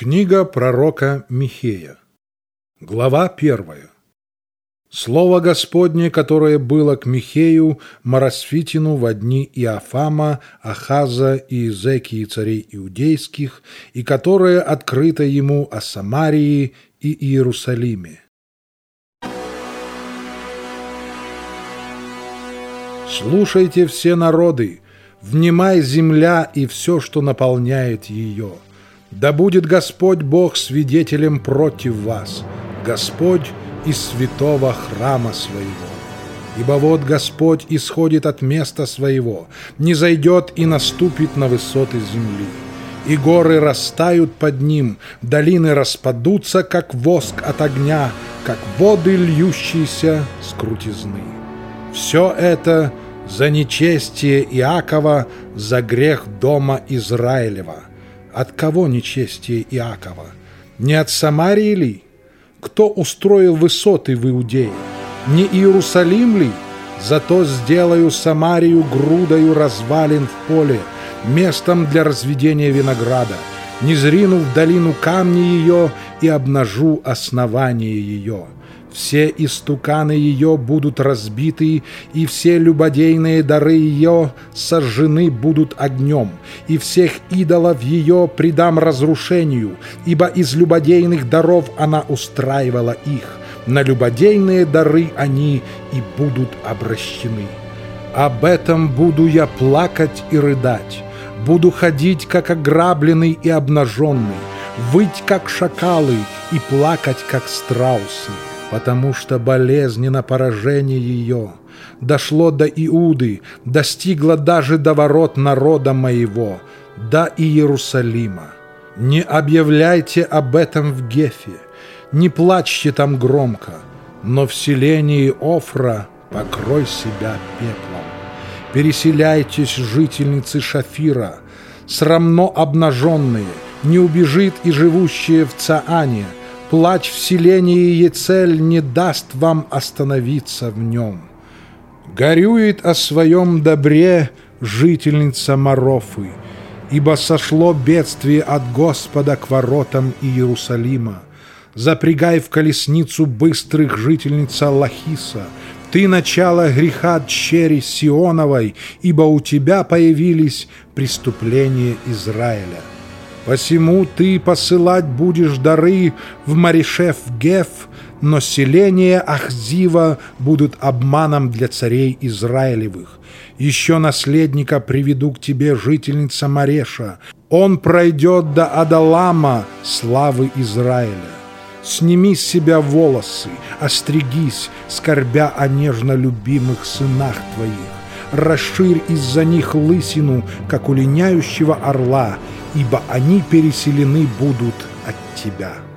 Книга пророка Михея. Глава первая. Слово Господне, которое было к Михею, Марасфитину в дни Иофама, Ахаза и Изекии царей иудейских, и которое открыто ему о Самарии и Иерусалиме. Слушайте все народы, внимай земля и все, что наполняет ее – да будет Господь Бог свидетелем против вас, Господь из святого храма своего. Ибо вот Господь исходит от места своего, не зайдет и наступит на высоты земли. И горы растают под ним, долины распадутся, как воск от огня, как воды, льющиеся с крутизны. Все это за нечестие Иакова, за грех дома Израилева – от кого нечестие Иакова? Не от Самарии ли? Кто устроил высоты в Иудее? Не Иерусалим ли? Зато сделаю Самарию грудою развалин в поле, местом для разведения винограда, не зрину в долину камни ее и обнажу основание ее». Все истуканы ее будут разбиты, и все любодейные дары ее сожжены будут огнем, и всех идолов ее предам разрушению, ибо из любодейных даров она устраивала их. На любодейные дары они и будут обращены. Об этом буду я плакать и рыдать, буду ходить, как ограбленный и обнаженный, выть, как шакалы, и плакать, как страусы потому что болезненно поражение ее дошло до Иуды, достигло даже до ворот народа моего, до Иерусалима. Не объявляйте об этом в Гефе, не плачьте там громко, но в селении Офра покрой себя пеплом. Переселяйтесь, жительницы Шафира, срамно обнаженные, не убежит и живущие в Цаане – Плач в селении Ецель не даст вам остановиться в нем. Горюет о своем добре жительница Марофы, ибо сошло бедствие от Господа к воротам Иерусалима. Запрягай в колесницу быстрых жительница Лахиса, ты начало греха дщери Сионовой, ибо у тебя появились преступления Израиля. Посему ты посылать будешь дары в Маришев Геф, но селения Ахзива будут обманом для царей Израилевых. Еще наследника приведу к тебе жительница Мареша. Он пройдет до Адалама славы Израиля. Сними с себя волосы, остригись, скорбя о нежно любимых сынах твоих. Расширь из-за них лысину, как у линяющего орла, ибо они переселены будут от тебя».